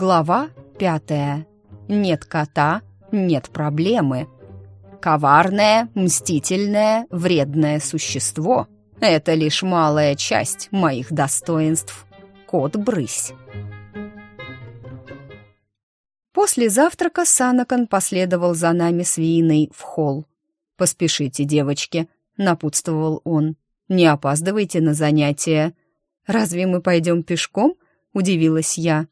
Глава пятая. Нет кота, нет проблемы. Коварное, мстительное, вредное существо — это лишь малая часть моих достоинств. Кот-брысь. После завтрака Санакан последовал за нами с Вииной в холл. «Поспешите, девочки», — напутствовал он. «Не опаздывайте на занятия». «Разве мы пойдем пешком?» — удивилась я.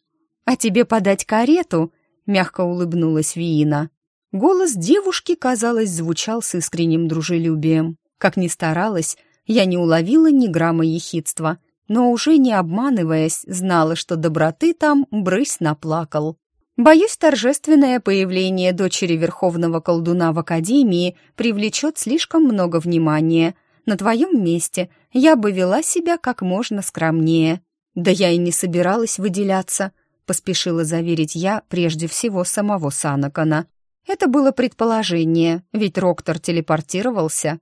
«А тебе подать карету?» — мягко улыбнулась Виина. Голос девушки, казалось, звучал с искренним дружелюбием. Как ни старалась, я не уловила ни грамма ехидства, но уже не обманываясь, знала, что доброты там брысь наплакал. Боюсь, торжественное появление дочери верховного колдуна в академии привлечет слишком много внимания. На твоем месте я бы вела себя как можно скромнее. Да я и не собиралась выделяться поспешила заверить я прежде всего самого Санакана. Это было предположение, ведь Роктор телепортировался.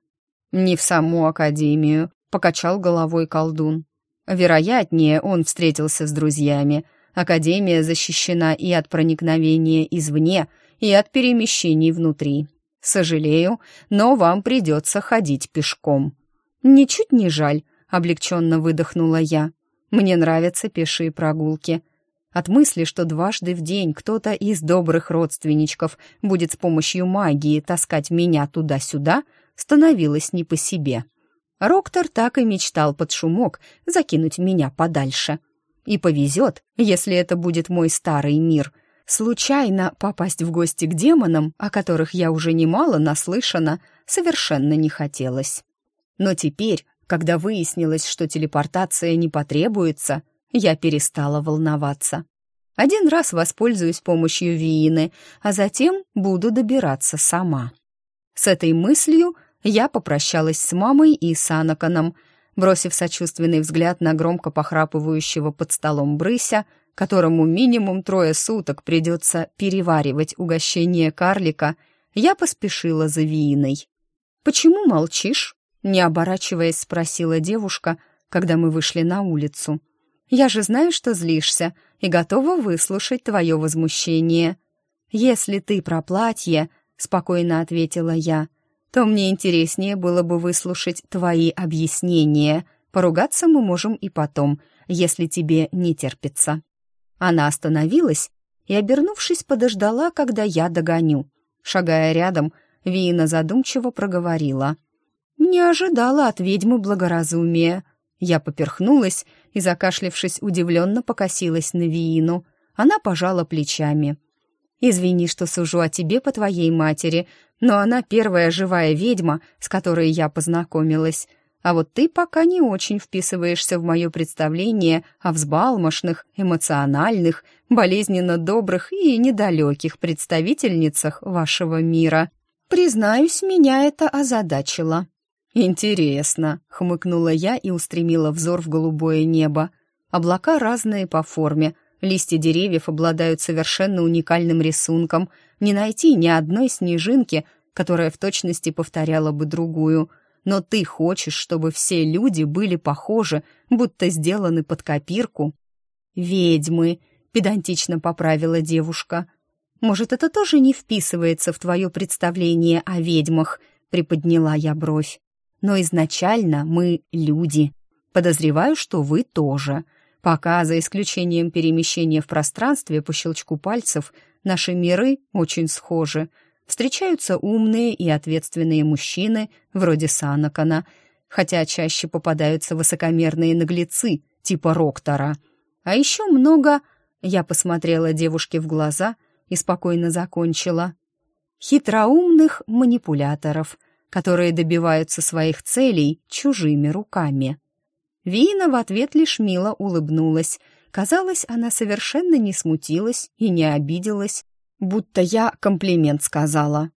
Не в саму Академию, покачал головой колдун. Вероятнее, он встретился с друзьями. Академия защищена и от проникновения извне, и от перемещений внутри. Сожалею, но вам придется ходить пешком. Ничуть не жаль, облегченно выдохнула я. Мне нравятся пешие прогулки. От мысли, что дважды в день кто-то из добрых родственничков будет с помощью магии таскать меня туда-сюда, становилось не по себе. Роктор так и мечтал под шумок закинуть меня подальше. И повезет, если это будет мой старый мир. Случайно попасть в гости к демонам, о которых я уже немало наслышана, совершенно не хотелось. Но теперь, когда выяснилось, что телепортация не потребуется, я перестала волноваться. Один раз воспользуюсь помощью Виины, а затем буду добираться сама. С этой мыслью я попрощалась с мамой и Санаканом, бросив сочувственный взгляд на громко похрапывающего под столом брыся, которому минимум трое суток придется переваривать угощение карлика, я поспешила за Вииной. «Почему молчишь?» — не оборачиваясь, спросила девушка, когда мы вышли на улицу. Я же знаю, что злишься, и готова выслушать твое возмущение. Если ты про платье, — спокойно ответила я, — то мне интереснее было бы выслушать твои объяснения. Поругаться мы можем и потом, если тебе не терпится». Она остановилась и, обернувшись, подождала, когда я догоню. Шагая рядом, Вина задумчиво проговорила. «Не ожидала от ведьмы благоразумия. Я поперхнулась и, закашлившись, удивленно покосилась на Виину. Она пожала плечами. «Извини, что сужу о тебе по твоей матери, но она первая живая ведьма, с которой я познакомилась. А вот ты пока не очень вписываешься в мое представление о взбалмошных, эмоциональных, болезненно добрых и недалеких представительницах вашего мира. Признаюсь, меня это озадачило». «Интересно», — хмыкнула я и устремила взор в голубое небо. Облака разные по форме, листья деревьев обладают совершенно уникальным рисунком. Не найти ни одной снежинки, которая в точности повторяла бы другую. Но ты хочешь, чтобы все люди были похожи, будто сделаны под копирку. «Ведьмы», — педантично поправила девушка. «Может, это тоже не вписывается в твое представление о ведьмах?» — приподняла я бровь но изначально мы люди. Подозреваю, что вы тоже. Пока, за исключением перемещения в пространстве по щелчку пальцев, наши миры очень схожи. Встречаются умные и ответственные мужчины, вроде Санакана, хотя чаще попадаются высокомерные наглецы, типа Роктора. А еще много... Я посмотрела девушке в глаза и спокойно закончила. Хитроумных манипуляторов — которые добиваются своих целей чужими руками. Вина в ответ лишь мило улыбнулась. Казалось, она совершенно не смутилась и не обиделась, будто я комплимент сказала.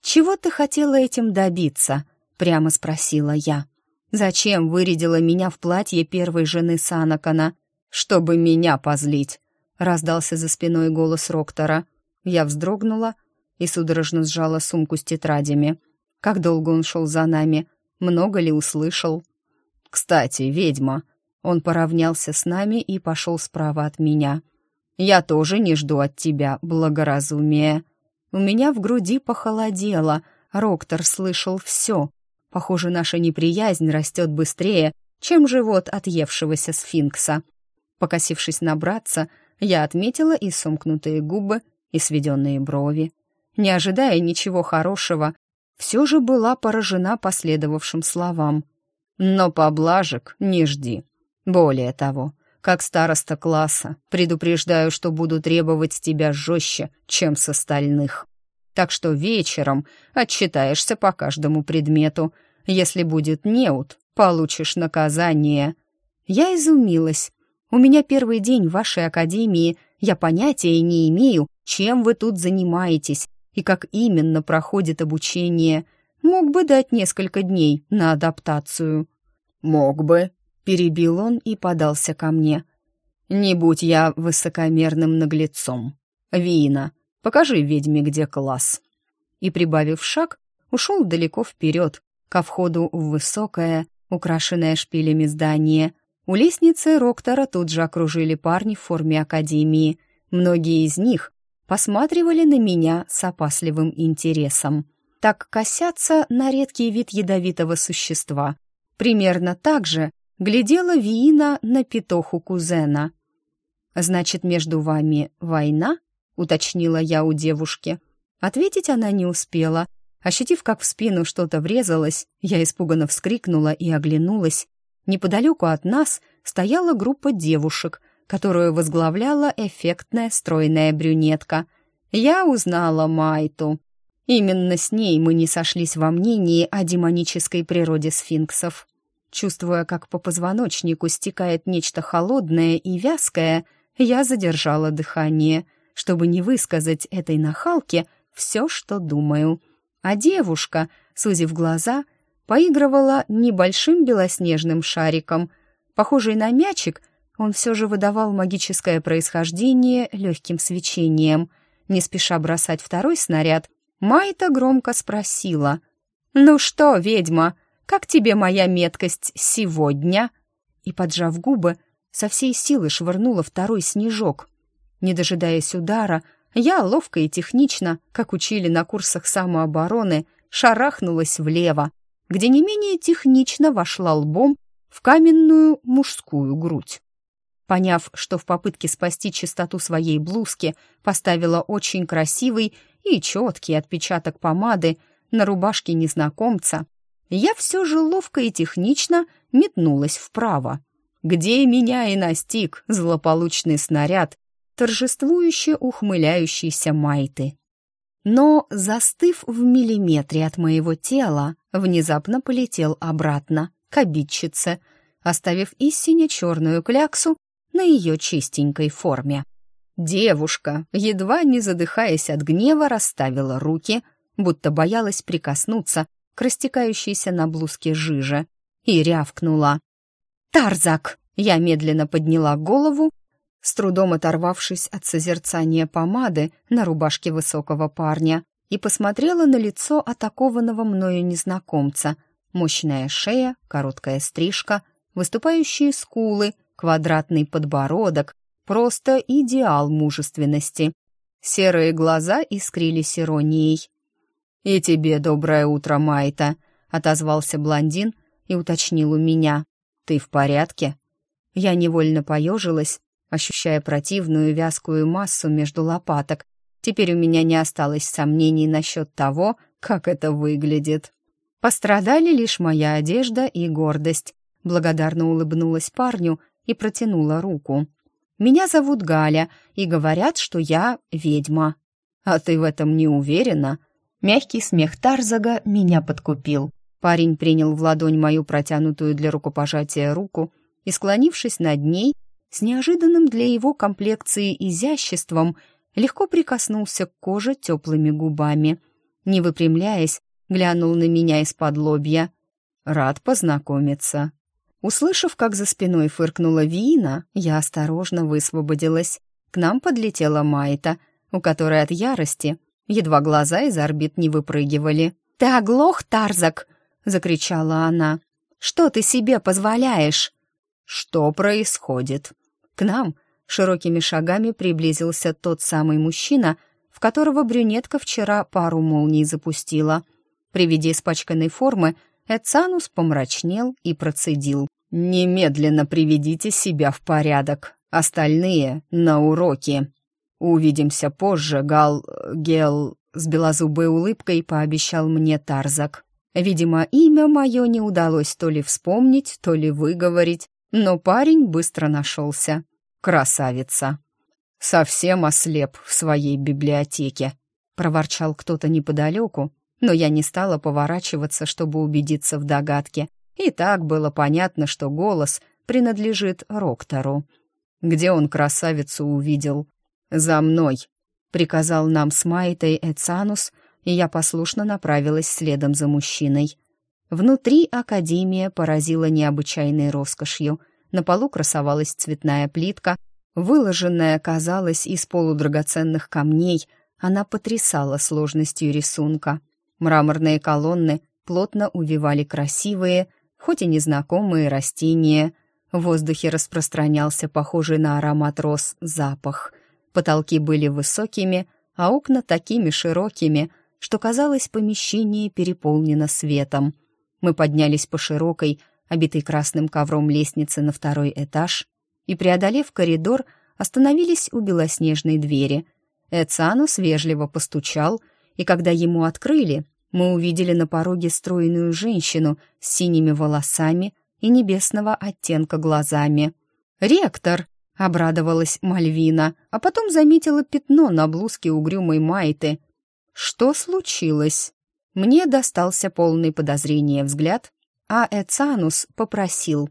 «Чего ты хотела этим добиться?» — прямо спросила я. «Зачем вырядила меня в платье первой жены Санакана? Чтобы меня позлить!» — раздался за спиной голос Роктора. Я вздрогнула и судорожно сжала сумку с тетрадями. Как долго он шел за нами? Много ли услышал? «Кстати, ведьма!» Он поравнялся с нами и пошел справа от меня. Я тоже не жду от тебя благоразумия». У меня в груди похолодело, Роктор слышал все. Похоже, наша неприязнь растет быстрее, чем живот отъевшегося сфинкса. Покосившись на братца, я отметила и сомкнутые губы, и сведенные брови. Не ожидая ничего хорошего, все же была поражена последовавшим словам. «Но поблажек не жди. Более того, как староста класса, предупреждаю, что буду требовать с тебя жестче, чем с остальных. Так что вечером отчитаешься по каждому предмету. Если будет неуд, получишь наказание». Я изумилась. У меня первый день в вашей академии, я понятия не имею, чем вы тут занимаетесь и как именно проходит обучение. Мог бы дать несколько дней на адаптацию». «Мог бы», — перебил он и подался ко мне. «Не будь я высокомерным наглецом. Вина, покажи ведьме, где класс». И, прибавив шаг, ушел далеко вперед, ко входу в высокое, украшенное шпилями здание — у лестницы Роктора тут же окружили парни в форме академии. Многие из них посматривали на меня с опасливым интересом. Так косятся на редкий вид ядовитого существа. Примерно так же глядела Виина на петоху кузена. «Значит, между вами война?» — уточнила я у девушки. Ответить она не успела. Ощутив, как в спину что-то врезалось, я испуганно вскрикнула и оглянулась. Неподалеку от нас стояла группа девушек, которую возглавляла эффектная стройная брюнетка. Я узнала Майту. Именно с ней мы не сошлись во мнении о демонической природе сфинксов. Чувствуя, как по позвоночнику стекает нечто холодное и вязкое, я задержала дыхание, чтобы не высказать этой нахалке все, что думаю. А девушка, сузив глаза, — поигрывала небольшим белоснежным шариком. Похожий на мячик, он все же выдавал магическое происхождение легким свечением. Не спеша бросать второй снаряд, Майта громко спросила. «Ну что, ведьма, как тебе моя меткость сегодня?» И, поджав губы, со всей силы швырнула второй снежок. Не дожидаясь удара, я ловко и технично, как учили на курсах самообороны, шарахнулась влево, где не менее технично вошла лбом в каменную мужскую грудь. Поняв, что в попытке спасти чистоту своей блузки поставила очень красивый и четкий отпечаток помады на рубашке незнакомца, я все же ловко и технично метнулась вправо, где меня и настиг злополучный снаряд, торжествующе ухмыляющийся Майты. Но, застыв в миллиметре от моего тела, внезапно полетел обратно, к обидчице, оставив истине черную кляксу на ее чистенькой форме. Девушка, едва не задыхаясь от гнева, расставила руки, будто боялась прикоснуться к растекающейся на блузке жиже, и рявкнула. «Тарзак!» Я медленно подняла голову с трудом оторвавшись от созерцания помады на рубашке высокого парня, и посмотрела на лицо атакованного мною незнакомца. Мощная шея, короткая стрижка, выступающие скулы, квадратный подбородок, просто идеал мужественности. Серые глаза искрились иронией. «И тебе доброе утро, Майта», — отозвался блондин и уточнил у меня. «Ты в порядке?» Я невольно поежилась, ощущая противную вязкую массу между лопаток. Теперь у меня не осталось сомнений насчет того, как это выглядит. Пострадали лишь моя одежда и гордость. Благодарно улыбнулась парню и протянула руку. «Меня зовут Галя, и говорят, что я ведьма». «А ты в этом не уверена?» Мягкий смех Тарзага меня подкупил. Парень принял в ладонь мою протянутую для рукопожатия руку и, склонившись над ней, с неожиданным для его комплекции изяществом легко прикоснулся к коже теплыми губами. Не выпрямляясь, глянул на меня из-под лобья. «Рад познакомиться». Услышав, как за спиной фыркнула Вина, я осторожно высвободилась. К нам подлетела Майта, у которой от ярости едва глаза из орбит не выпрыгивали. «Ты оглох, Тарзак!» — закричала она. «Что ты себе позволяешь?» «Что происходит?» К нам, Широкими шагами приблизился тот самый мужчина, в которого брюнетка вчера пару молний запустила. При виде испачканной формы Эцанус помрачнел и процедил. «Немедленно приведите себя в порядок. Остальные — на уроки. Увидимся позже, Гал... Гел...» С белозубой улыбкой пообещал мне Тарзак. Видимо, имя мое не удалось то ли вспомнить, то ли выговорить, но парень быстро нашелся. Красавица. «Совсем ослеп в своей библиотеке», — проворчал кто-то неподалеку, но я не стала поворачиваться, чтобы убедиться в догадке. И так было понятно, что голос принадлежит Роктору. Где он красавицу увидел? «За мной!» — приказал нам с Майтой Эцанус, и я послушно направилась следом за мужчиной. Внутри Академия поразила необычайной роскошью. На полу красовалась цветная плитка, выложенная, казалось, из полудрагоценных камней. Она потрясала сложностью рисунка. Мраморные колонны плотно увивали красивые, хоть и незнакомые растения. В воздухе распространялся похожий на аромат роз запах. Потолки были высокими, а окна такими широкими, что, казалось, помещение переполнено светом. Мы поднялись по широкой, обитой красным ковром лестнице на второй этаж и, преодолев коридор, остановились у белоснежной двери. Эцанус вежливо постучал — и когда ему открыли, мы увидели на пороге стройную женщину с синими волосами и небесного оттенка глазами. «Ректор!» — обрадовалась Мальвина, а потом заметила пятно на блузке угрюмой Майты. «Что случилось?» Мне достался полный подозрения взгляд, а Эцанус попросил.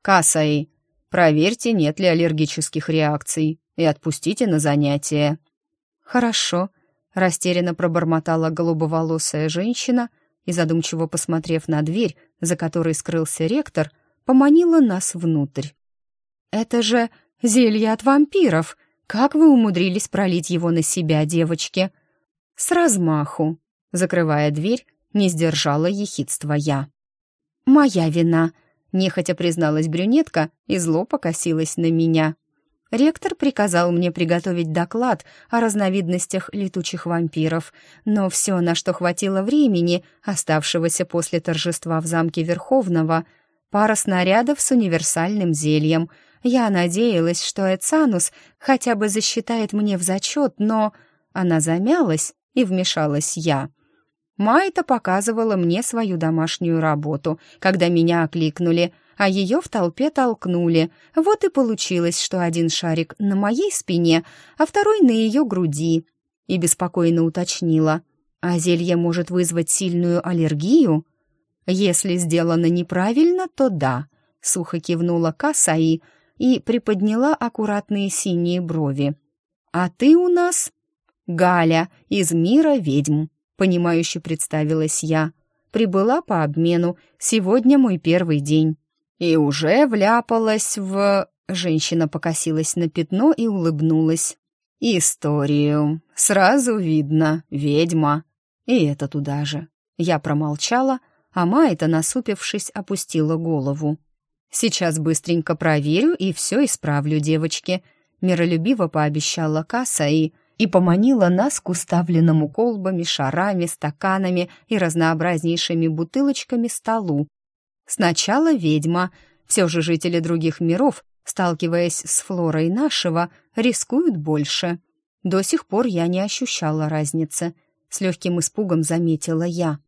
«Касаи, проверьте, нет ли аллергических реакций, и отпустите на занятия». «Хорошо», Растерянно пробормотала голубоволосая женщина и, задумчиво посмотрев на дверь, за которой скрылся ректор, поманила нас внутрь. «Это же зелье от вампиров! Как вы умудрились пролить его на себя, девочки?» «С размаху!» Закрывая дверь, не сдержала ехидства я. «Моя вина!» — нехотя призналась брюнетка и зло покосилась на меня. Ректор приказал мне приготовить доклад о разновидностях летучих вампиров, но все, на что хватило времени, оставшегося после торжества в замке Верховного, пара снарядов с универсальным зельем. Я надеялась, что Эцанус хотя бы засчитает мне в зачет, но... Она замялась, и вмешалась я. Майта показывала мне свою домашнюю работу, когда меня окликнули — а ее в толпе толкнули. Вот и получилось, что один шарик на моей спине, а второй на ее груди. И беспокойно уточнила. А зелье может вызвать сильную аллергию? Если сделано неправильно, то да, сухо кивнула Касаи и приподняла аккуратные синие брови. А ты у нас Галя из мира ведьм, понимающе представилась я. Прибыла по обмену. Сегодня мой первый день и уже вляпалась в...» Женщина покосилась на пятно и улыбнулась. «Историю. Сразу видно. Ведьма. И это туда же». Я промолчала, а Майта, насупившись, опустила голову. «Сейчас быстренько проверю и все исправлю, девочки», — миролюбиво пообещала Касса и... и поманила нас к уставленному колбами, шарами, стаканами и разнообразнейшими бутылочками столу, Сначала ведьма. Все же жители других миров, сталкиваясь с флорой нашего, рискуют больше. До сих пор я не ощущала разницы. С легким испугом заметила я.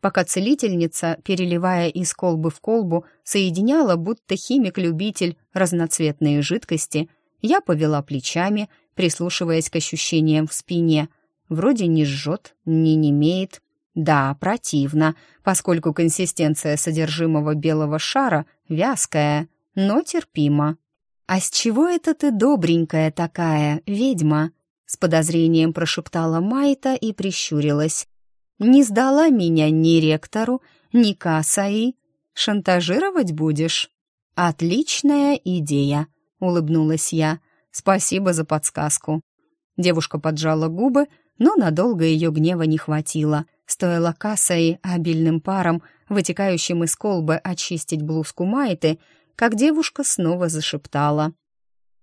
Пока целительница, переливая из колбы в колбу, соединяла, будто химик-любитель, разноцветные жидкости, я повела плечами, прислушиваясь к ощущениям в спине. Вроде не жжет, не немеет, да, противно, поскольку консистенция содержимого белого шара вязкая, но терпимо. «А с чего это ты добренькая такая, ведьма?» С подозрением прошептала Майта и прищурилась. «Не сдала меня ни ректору, ни Касаи. Шантажировать будешь?» «Отличная идея», — улыбнулась я. «Спасибо за подсказку». Девушка поджала губы, но надолго ее гнева не хватило. Стоило кассой обильным паром, вытекающим из колбы, очистить блузку Майты, как девушка снова зашептала.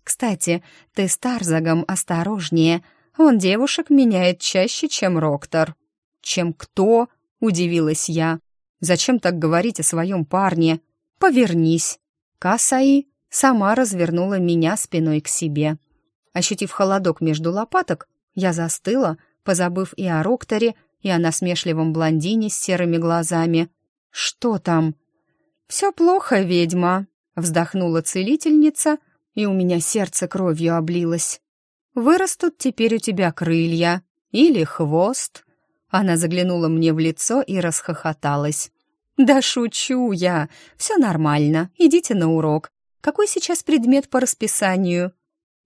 Кстати, ты с Тарзагом осторожнее. Он девушек меняет чаще, чем Роктор». «Чем кто?» — удивилась я. «Зачем так говорить о своем парне? Повернись». Касаи сама развернула меня спиной к себе. Ощутив холодок между лопаток, я застыла, позабыв и о Рокторе, и о насмешливом блондине с серыми глазами. «Что там?» «Все плохо, ведьма», — вздохнула целительница, и у меня сердце кровью облилось. «Вырастут теперь у тебя крылья или хвост». Она заглянула мне в лицо и расхохоталась. «Да шучу я. Все нормально. Идите на урок. Какой сейчас предмет по расписанию?»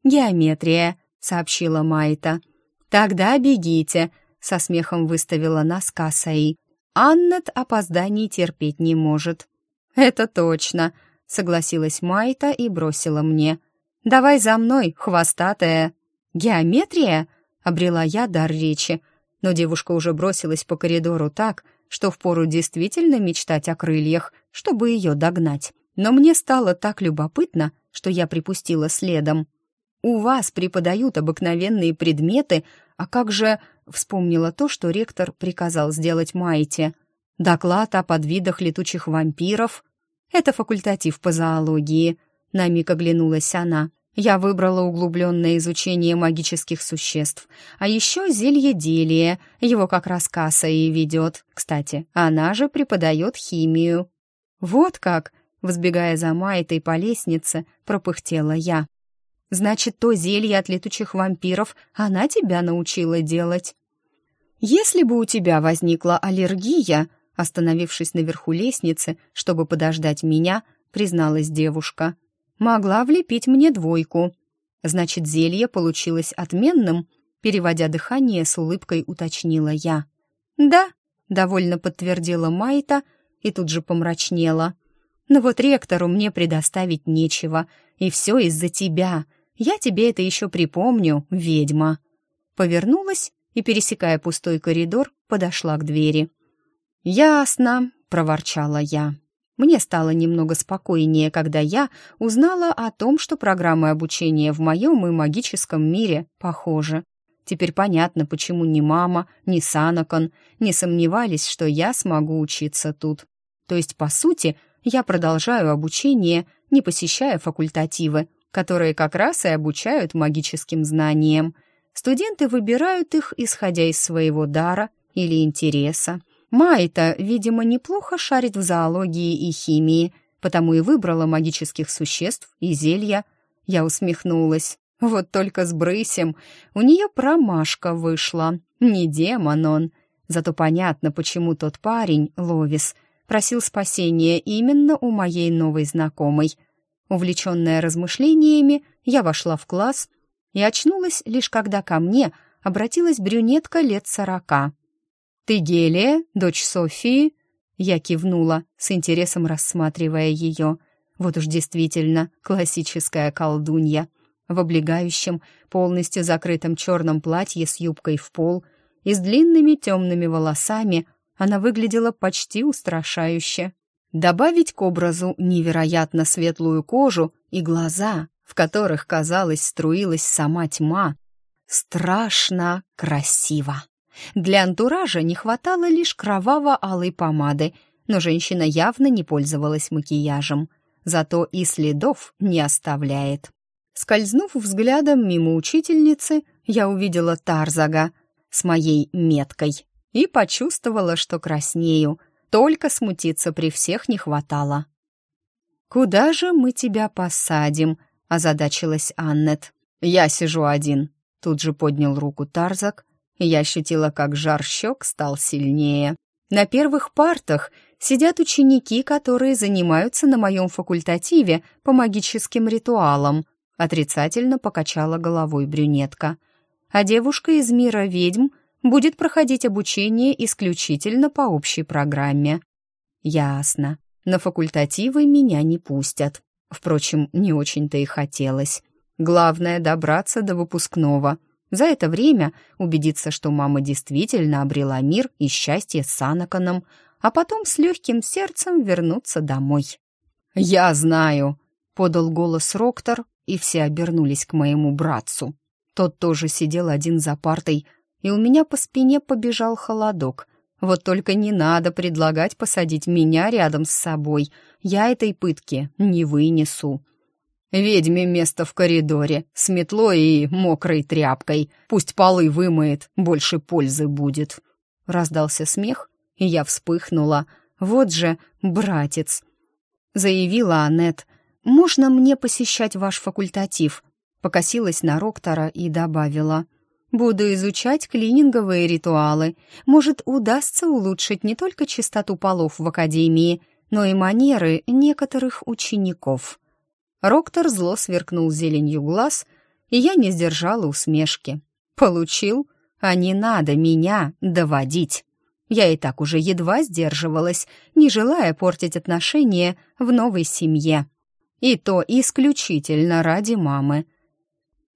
«Геометрия», — сообщила Майта. «Тогда бегите», — со смехом выставила нас Кассаи. «Аннет опозданий терпеть не может». «Это точно», — согласилась Майта и бросила мне. «Давай за мной, хвостатая». «Геометрия?» — обрела я дар речи, но девушка уже бросилась по коридору так, что впору действительно мечтать о крыльях, чтобы ее догнать. Но мне стало так любопытно, что я припустила следом. «У вас преподают обыкновенные предметы, а как же...» Вспомнила то, что ректор приказал сделать Майте. «Доклад о подвидах летучих вампиров». «Это факультатив по зоологии», — на миг оглянулась она. Я выбрала углубленное изучение магических существ. А еще зелье-делие, его как раз касса и ведет. Кстати, она же преподает химию. «Вот как!» — взбегая за Майтой по лестнице, пропыхтела я. «Значит, то зелье от летучих вампиров она тебя научила делать?» «Если бы у тебя возникла аллергия», остановившись наверху лестницы, чтобы подождать меня, призналась девушка — могла влепить мне двойку. Значит, зелье получилось отменным, переводя дыхание с улыбкой уточнила я. Да, довольно подтвердила Майта и тут же помрачнела. Но вот ректору мне предоставить нечего, и все из-за тебя. Я тебе это еще припомню, ведьма. Повернулась и, пересекая пустой коридор, подошла к двери. «Ясно», — проворчала я. Мне стало немного спокойнее, когда я узнала о том, что программы обучения в моем и магическом мире похожи. Теперь понятно, почему ни мама, ни Санакон не сомневались, что я смогу учиться тут. То есть, по сути, я продолжаю обучение, не посещая факультативы, которые как раз и обучают магическим знаниям. Студенты выбирают их, исходя из своего дара или интереса. Майта, видимо, неплохо шарит в зоологии и химии, потому и выбрала магических существ и зелья. Я усмехнулась. Вот только с Брысем у нее промашка вышла. Не демон он. Зато понятно, почему тот парень, Ловис, просил спасения именно у моей новой знакомой. Увлеченная размышлениями, я вошла в класс и очнулась лишь когда ко мне обратилась брюнетка лет сорока — «Ты Гелия, дочь Софии?» Я кивнула, с интересом рассматривая ее. Вот уж действительно классическая колдунья. В облегающем, полностью закрытом черном платье с юбкой в пол и с длинными темными волосами она выглядела почти устрашающе. Добавить к образу невероятно светлую кожу и глаза, в которых, казалось, струилась сама тьма. Страшно красиво. Для антуража не хватало лишь кроваво-алой помады, но женщина явно не пользовалась макияжем, зато и следов не оставляет. Скользнув взглядом мимо учительницы, я увидела Тарзага с моей меткой и почувствовала, что краснею, только смутиться при всех не хватало. «Куда же мы тебя посадим?» — озадачилась Аннет. «Я сижу один», — тут же поднял руку Тарзак, я ощутила, как жар щек стал сильнее. На первых партах сидят ученики, которые занимаются на моем факультативе по магическим ритуалам. Отрицательно покачала головой брюнетка. А девушка из мира ведьм будет проходить обучение исключительно по общей программе. Ясно. На факультативы меня не пустят. Впрочем, не очень-то и хотелось. Главное — добраться до выпускного — за это время убедиться, что мама действительно обрела мир и счастье с Анаконом, а потом с легким сердцем вернуться домой. «Я знаю», — подал голос Роктор, и все обернулись к моему братцу. Тот тоже сидел один за партой, и у меня по спине побежал холодок. Вот только не надо предлагать посадить меня рядом с собой. Я этой пытки не вынесу. Ведьме место в коридоре, с метлой и мокрой тряпкой. Пусть полы вымоет, больше пользы будет. Раздался смех, и я вспыхнула. Вот же братец. Заявила Аннет. «Можно мне посещать ваш факультатив?» Покосилась на Роктора и добавила. «Буду изучать клининговые ритуалы. Может, удастся улучшить не только чистоту полов в академии, но и манеры некоторых учеников». Роктор зло сверкнул зеленью глаз, и я не сдержала усмешки. «Получил? А не надо меня доводить!» Я и так уже едва сдерживалась, не желая портить отношения в новой семье. И то исключительно ради мамы.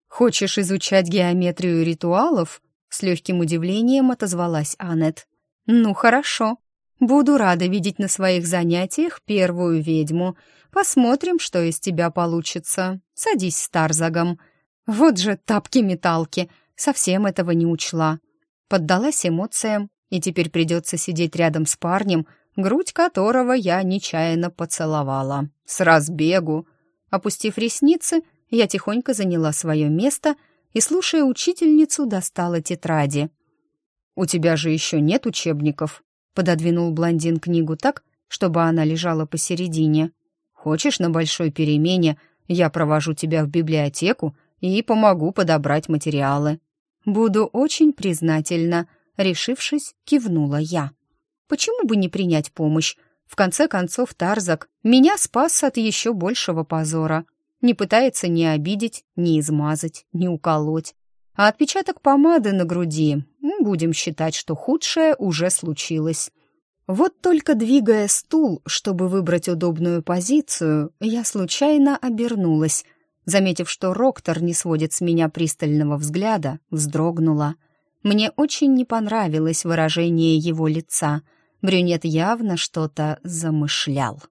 «Хочешь изучать геометрию ритуалов?» С легким удивлением отозвалась Аннет. «Ну, хорошо. Буду рада видеть на своих занятиях первую ведьму. Посмотрим, что из тебя получится. Садись с Тарзагом». Вот же тапки-металки, совсем этого не учла. Поддалась эмоциям, и теперь придется сидеть рядом с парнем, грудь которого я нечаянно поцеловала. С разбегу. Опустив ресницы, я тихонько заняла свое место и, слушая учительницу, достала тетради. «У тебя же еще нет учебников», — пододвинул блондин книгу так, чтобы она лежала посередине. «Хочешь, на большой перемене я провожу тебя в библиотеку и помогу подобрать материалы?» «Буду очень признательна», — решившись, кивнула я. «Почему бы не принять помощь? В конце концов, Тарзак меня спас от еще большего позора не пытается ни обидеть, ни измазать, ни уколоть. А отпечаток помады на груди, будем считать, что худшее уже случилось. Вот только двигая стул, чтобы выбрать удобную позицию, я случайно обернулась. Заметив, что Роктор не сводит с меня пристального взгляда, вздрогнула. Мне очень не понравилось выражение его лица. Брюнет явно что-то замышлял.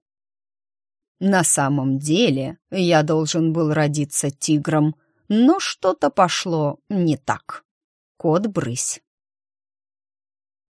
На самом деле я должен был родиться тигром, но что-то пошло не так. Кот брысь.